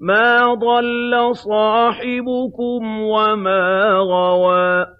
مَا ضَلَّ صَاحِبُكُمْ وَمَا غَوَىٰ